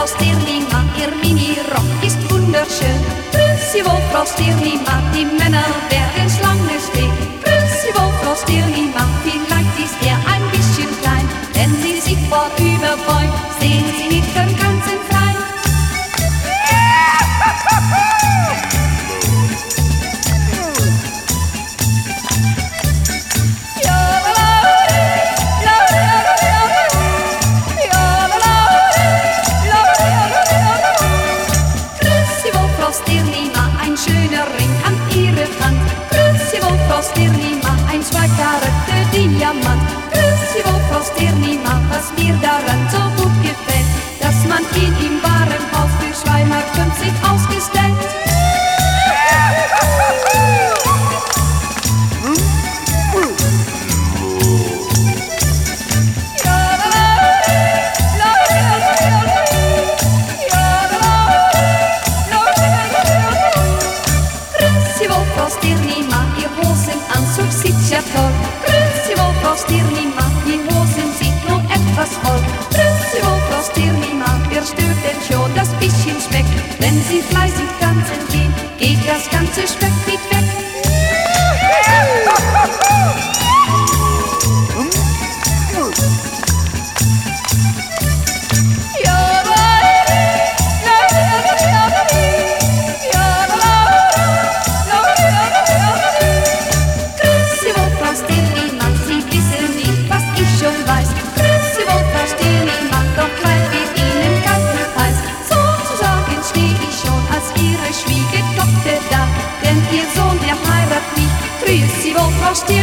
Frau Stirnima, ihr Mini-Rock ist wunderschön. Grüßi wohl, Frau Stirnima, die Männer werden lange stehen. Grüßi wohl, Frau die vielleicht ist er ein bisschen klein, wenn sie sich vorüberbeugt. llena rincón. Ja toll. Grüß Sie wohl, Frau Stirnima, die Hosen sind nur etwas voll. Grüß Sie wohl, Frau Stirnima, wer stört denn schon das bisschen Speck? Wenn Sie fleißig tanzen gehen, geht das ganze Speck lost